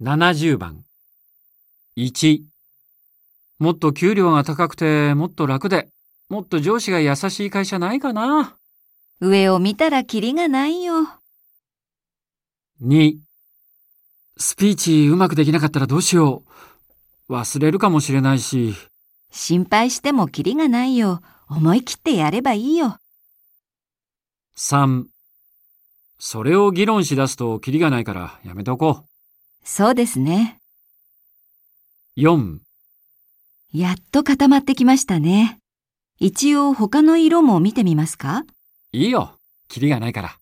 70番。1。もっと給料が高くて、もっと楽で、もっと上司が優しい会社ないかな。上を見たらキリがないよ。2。スピーチうまくできなかったらどうしよう。忘れるかもしれないし。心配してもキリがないよ。思い切ってやればいいよ。3。それを議論しだすとキリがないからやめておこそうですね。う。4。やっと固まってきましたね。一応他の色も見てみますか？いいよ。キリがないから。